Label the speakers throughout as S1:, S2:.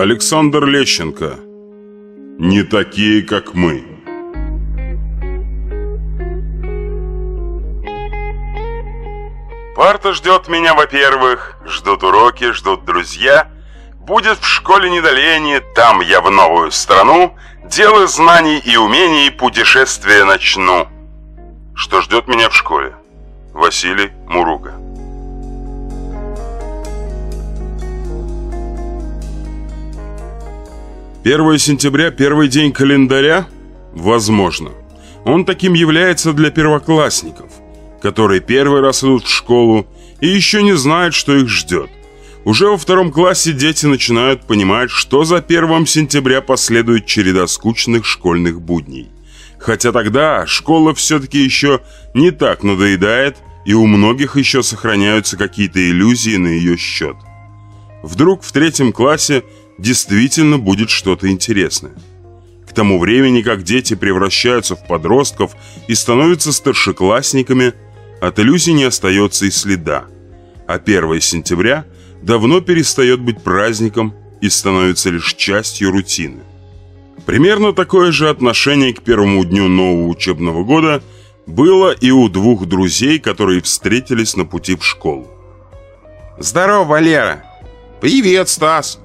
S1: Александр Лещенко. Не такие, как мы. Парта ждет меня, во-первых, ждут уроки, ждут друзья. Будет в школе недоление, там я в новую страну, дело знаний и умений путешествия начну. Что ждет меня в школе? Василий Муруга. 1 сентября – первый день календаря? Возможно. Он таким является для первоклассников, которые первый раз идут в школу и еще не знают, что их ждет. Уже во втором классе дети начинают понимать, что за 1 сентября последует череда скучных школьных будней. Хотя тогда школа все-таки еще не так надоедает, и у многих еще сохраняются какие-то иллюзии на ее счет. Вдруг в третьем классе – действительно будет что-то интересное. К тому времени, как дети превращаются в подростков и становятся старшеклассниками, от иллюзий не остается и следа. А 1 сентября давно перестает быть праздником и становится лишь частью рутины. Примерно такое же отношение к первому дню нового учебного года было и у двух друзей, которые встретились на пути в школу.
S2: «Здорово, Валера!» «Привет, Стас!»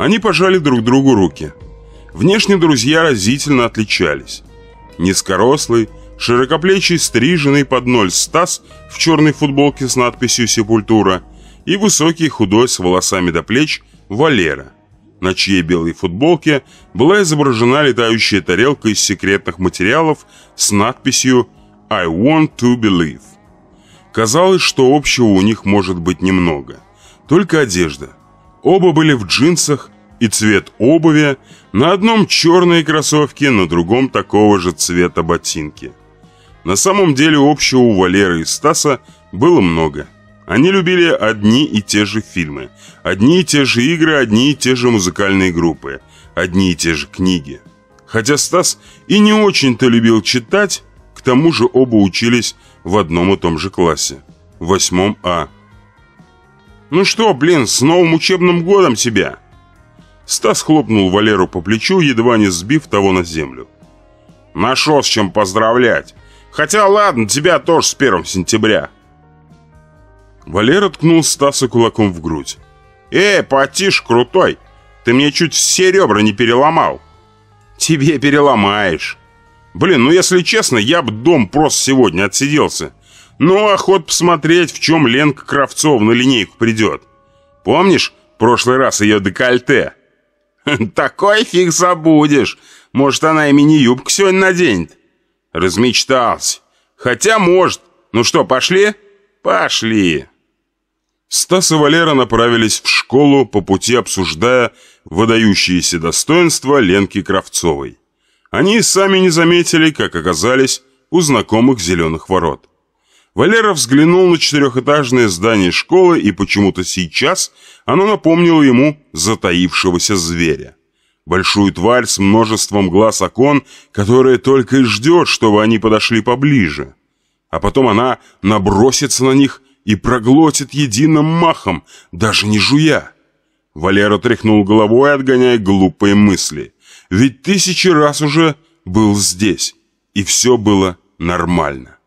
S1: Они пожали друг другу руки. Внешне друзья разительно отличались. Низкорослый, широкоплечий, стриженный под ноль Стас в черной футболке с надписью «Сепультура» и высокий, худой, с волосами до плеч Валера, на чьей белой футболке была изображена летающая тарелка из секретных материалов с надписью «I want to believe». Казалось, что общего у них может быть немного. Только одежда – Оба были в джинсах и цвет обуви, на одном черные кроссовки, на другом такого же цвета ботинки. На самом деле общего у Валеры и Стаса было много. Они любили одни и те же фильмы, одни и те же игры, одни и те же музыкальные группы, одни и те же книги. Хотя Стас и не очень-то любил читать, к тому же оба учились в одном и том же классе, в восьмом А. «Ну что, блин, с новым учебным годом тебя!» Стас хлопнул Валеру по плечу, едва не сбив того на землю. «Нашел с чем поздравлять! Хотя ладно, тебя тоже с первым сентября!» Валера ткнул Стаса кулаком в грудь. «Эй, потише, крутой! Ты мне чуть все ребра не переломал!» «Тебе переломаешь!» «Блин, ну если честно, я бы дом просто сегодня отсиделся. Ну, охот посмотреть, в чем Ленка Кравцова на линейку придет. Помнишь, в прошлый раз ее декольте? Такой фиг забудешь. Может, она и мини-юбку сегодня наденет? Размечтался. Хотя, может. Ну что, пошли? Пошли. Стас и Валера направились в школу, по пути обсуждая выдающиеся достоинства Ленки Кравцовой. Они сами не заметили, как оказались у знакомых зеленых ворот. Валера взглянул на четырехэтажное здание школы, и почему-то сейчас оно напомнило ему затаившегося зверя. Большую тварь с множеством глаз окон, которая только и ждет, чтобы они подошли поближе. А потом она набросится на них и проглотит единым махом, даже не жуя. Валера тряхнул головой, отгоняя глупые мысли. Ведь тысячи раз уже был здесь, и все было нормально.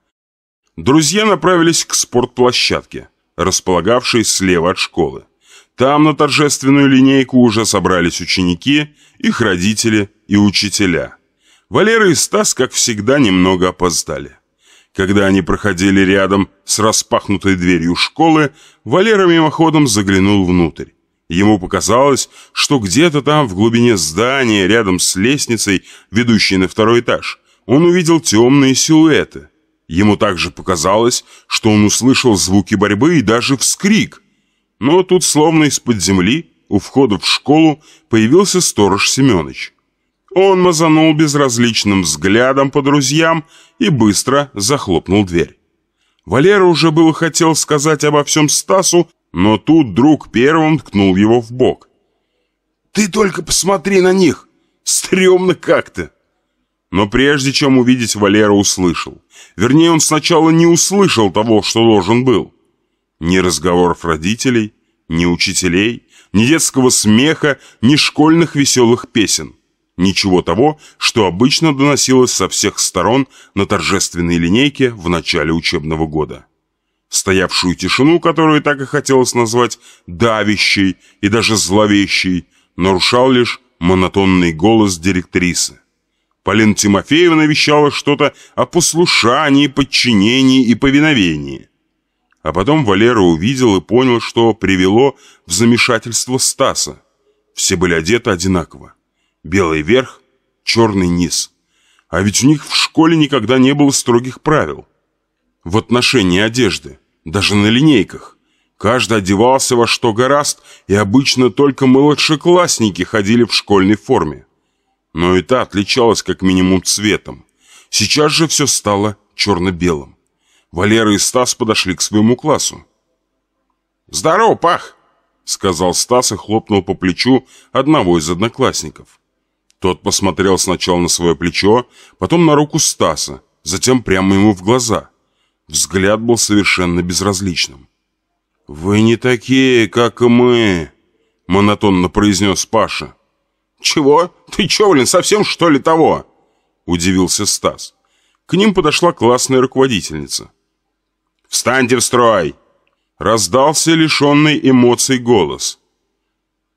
S1: Друзья направились к спортплощадке, располагавшей слева от школы. Там на торжественную линейку уже собрались ученики, их родители и учителя. Валера и Стас, как всегда, немного опоздали. Когда они проходили рядом с распахнутой дверью школы, Валера мимоходом заглянул внутрь. Ему показалось, что где-то там в глубине здания, рядом с лестницей, ведущей на второй этаж, он увидел темные силуэты. Ему также показалось, что он услышал звуки борьбы и даже вскрик. Но тут, словно из-под земли, у входа в школу появился сторож Семенович. Он мазанул безразличным взглядом по друзьям и быстро захлопнул дверь. Валера уже было хотел сказать обо всем Стасу, но тут друг первым ткнул его в бок. «Ты только посмотри на них! Стремно как-то!» Но прежде чем увидеть, Валера услышал. Вернее, он сначала не услышал того, что должен был. Ни разговоров родителей, Ни учителей, ни детского смеха, ни школьных веселых песен. Ничего того, что обычно доносилось со всех сторон на торжественной линейке в начале учебного года. Стоявшую тишину, которую так и хотелось назвать давящей и даже зловещей, нарушал лишь монотонный голос директрисы. Полина Тимофеевна вещала что-то о послушании, подчинении и повиновении. А потом Валера увидел и понял, что привело в замешательство Стаса. Все были одеты одинаково. Белый верх, черный низ. А ведь у них в школе никогда не было строгих правил. В отношении одежды, даже на линейках. Каждый одевался во что гораст, и обычно только младшеклассники ходили в школьной форме. Но и та отличалась как минимум цветом. Сейчас же все стало черно-белым. Валера и Стас подошли к своему классу.
S2: «Здорово, Пах!»
S1: — сказал Стас и хлопнул по плечу одного из одноклассников. Тот посмотрел сначала на свое плечо, потом на руку Стаса, затем прямо ему в глаза. Взгляд был совершенно безразличным. «Вы не такие, как мы», — монотонно произнес Паша.
S2: «Чего? Ты че, блин, совсем что ли того?»
S1: — удивился Стас. К ним подошла классная руководительница.
S2: «Встаньте в строй!»
S1: — раздался лишенный эмоций голос.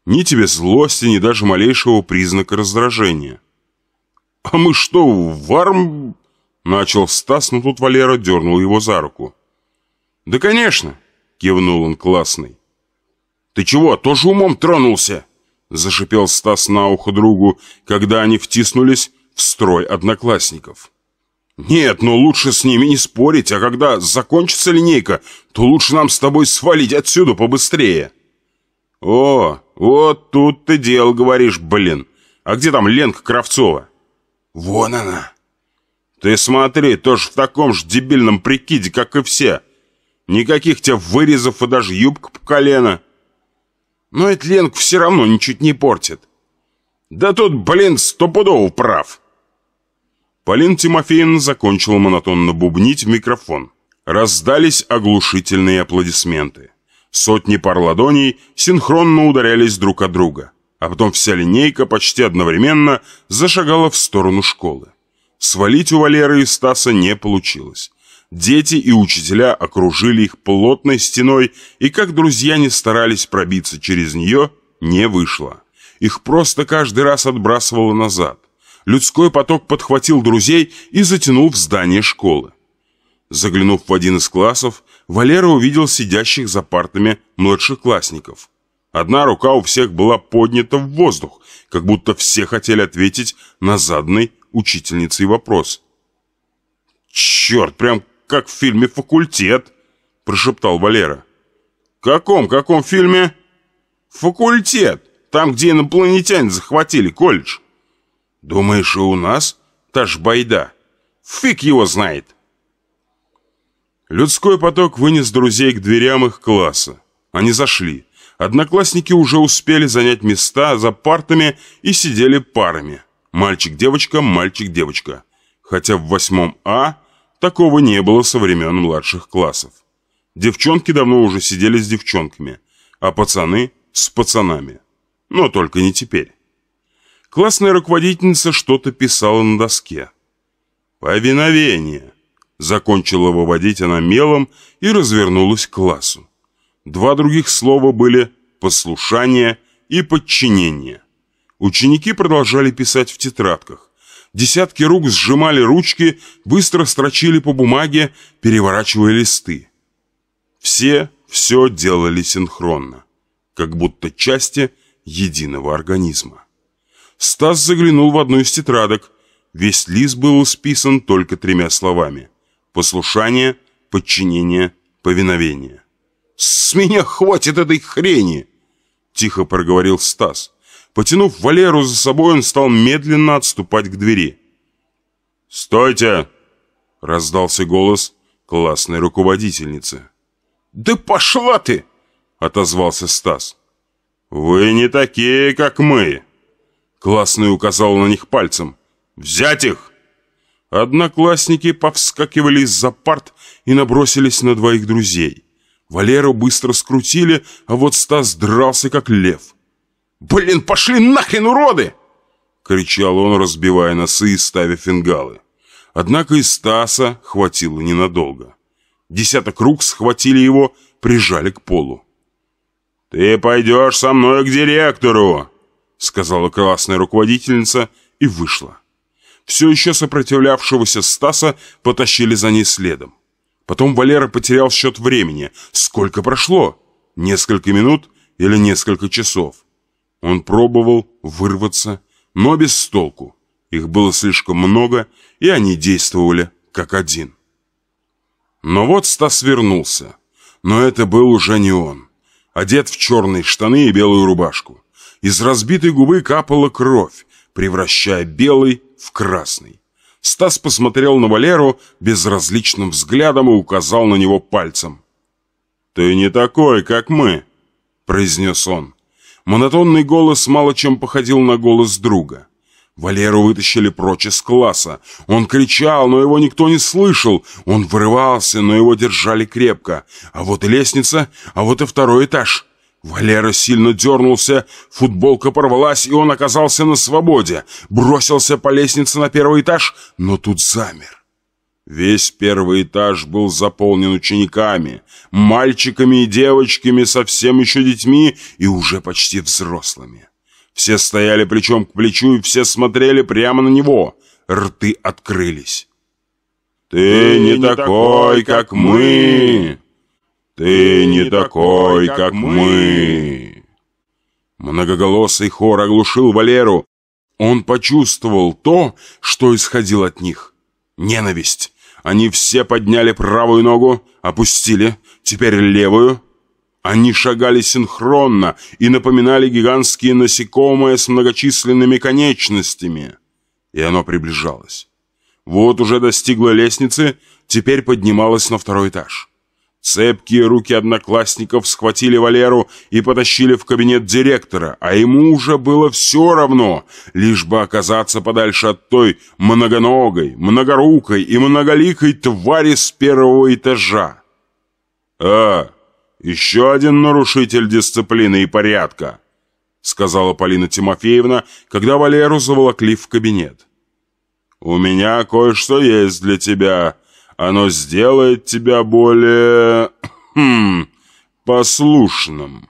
S1: Ни тебе злости, ни даже малейшего признака раздражения. «А мы что, варм...» — начал Стас, но тут Валера дернул его за руку.
S2: «Да, конечно!» — кивнул он классный.
S1: «Ты чего, тоже умом тронулся?» — зашипел Стас на ухо другу, когда они втиснулись в строй одноклассников. «Нет, но лучше с ними не спорить, а когда закончится линейка, то лучше нам с тобой свалить отсюда побыстрее».
S2: «О, вот тут ты дело говоришь, блин. А где там Ленка Кравцова?»
S1: «Вон она».
S2: «Ты смотри, тоже в таком же дебильном прикиде, как и все. Никаких тебе вырезов и даже юбка по колено».
S1: «Но это Ленка все равно ничуть не портит».
S2: «Да тут, блин, стопудово прав».
S1: Полина Тимофеевна закончила монотонно бубнить в микрофон. Раздались оглушительные аплодисменты. Сотни пар ладоней синхронно ударялись друг от друга, а потом вся линейка почти одновременно зашагала в сторону школы. Свалить у Валеры и Стаса не получилось. Дети и учителя окружили их плотной стеной, и как друзья не старались пробиться через нее, не вышло. Их просто каждый раз отбрасывало назад людской поток подхватил друзей и затянул в здание школы. Заглянув в один из классов, Валера увидел сидящих за партами младшеклассников. Одна рука у всех была поднята в воздух, как будто все хотели ответить на заданный учительницей вопрос.
S2: «Черт, прям как в фильме «Факультет», – прошептал Валера.
S1: «Каком, каком фильме?»
S2: «Факультет, там, где инопланетяне захватили колледж».
S1: Думаешь, и у нас та ж байда?
S2: Фиг его знает.
S1: Людской поток вынес друзей к дверям их класса. Они зашли. Одноклассники уже успели занять места за партами и сидели парами. Мальчик-девочка, мальчик-девочка. Хотя в восьмом А такого не было со времен младших классов. Девчонки давно уже сидели с девчонками, а пацаны с пацанами. Но только не теперь. Классная руководительница что-то писала на доске. «Повиновение!» Закончила выводить она мелом и развернулась к классу. Два других слова были «послушание» и «подчинение». Ученики продолжали писать в тетрадках. Десятки рук сжимали ручки, быстро строчили по бумаге, переворачивая листы. Все все делали синхронно, как будто части единого организма. Стас заглянул в одну из тетрадок. Весь лист был исписан только тремя словами. Послушание, подчинение, повиновение.
S2: «С меня хватит этой хрени!»
S1: Тихо проговорил Стас. Потянув Валеру за собой, он стал медленно отступать к двери. «Стойте!» — раздался голос классной руководительницы.
S2: «Да пошла ты!»
S1: — отозвался Стас. «Вы не такие, как мы!» Классный указал на них пальцем. «Взять их!» Одноклассники повскакивали из-за парт и набросились на двоих друзей. Валеру быстро скрутили, а вот Стас дрался как лев.
S2: «Блин, пошли нахрен, уроды!»
S1: — кричал он, разбивая носы и ставя фингалы. Однако и Стаса хватило ненадолго. Десяток рук схватили его, прижали к полу.
S2: «Ты пойдешь со мной к директору!»
S1: — сказала классная руководительница и вышла. Все еще сопротивлявшегося Стаса потащили за ней следом. Потом Валера потерял счет времени. Сколько прошло? Несколько минут или несколько часов? Он пробовал вырваться, но без толку. Их было слишком много, и они действовали как один. Но вот Стас вернулся. Но это был уже не он. Одет в черные штаны и белую рубашку. Из разбитой губы капала кровь, превращая белый в красный. Стас посмотрел на Валеру безразличным взглядом и указал на него пальцем.
S2: «Ты не такой, как мы», — произнес он.
S1: Монотонный голос мало чем походил на голос друга. Валеру вытащили прочь из класса. Он кричал, но его никто не слышал. Он вырывался, но его держали крепко. А вот и лестница, а вот и второй этаж. Валера сильно дернулся, футболка порвалась, и он оказался на свободе. Бросился по лестнице на первый этаж, но тут замер. Весь первый этаж был заполнен учениками, мальчиками и девочками, совсем еще детьми и уже почти взрослыми. Все стояли плечом к плечу и все смотрели прямо на него. Рты открылись.
S2: «Ты не такой, как мы!» «Ты не такой, как мы!»
S1: Многоголосый хор оглушил Валеру. Он почувствовал то, что исходило от них. Ненависть. Они все подняли правую ногу, опустили, теперь левую. Они шагали синхронно и напоминали гигантские насекомые с многочисленными конечностями. И оно приближалось. Вот уже достигла лестницы, теперь поднималась на второй этаж. Цепкие руки одноклассников схватили Валеру и потащили в кабинет директора, а ему уже было все равно, лишь бы оказаться подальше от той многоногой, многорукой и многоликой твари с первого этажа.
S2: «А, еще один нарушитель дисциплины и порядка», сказала Полина Тимофеевна, когда Валеру заволокли в кабинет. «У меня кое-что есть для тебя». Оно сделает тебя более... Хм, послушным».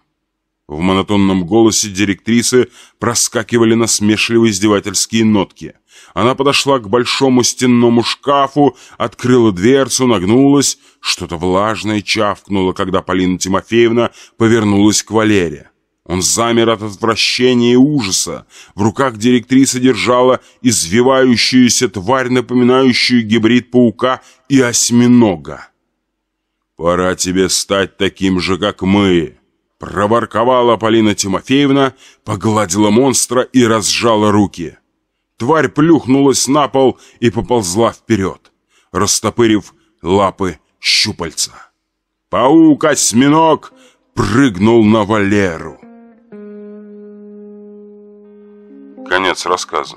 S1: В монотонном голосе директрисы проскакивали насмешливые издевательские нотки. Она подошла к большому стенному шкафу, открыла дверцу, нагнулась. Что-то влажное чавкнуло, когда Полина Тимофеевна повернулась к Валере. Он замер от отвращения и ужаса. В руках директриса держала извивающуюся тварь, напоминающую гибрид паука и осьминога. «Пора тебе стать таким же, как мы!» Проворковала Полина Тимофеевна, погладила монстра и разжала руки. Тварь плюхнулась на пол и поползла вперед, растопырив лапы щупальца. Паук-осьминог прыгнул на Валеру.
S2: Конец рассказа.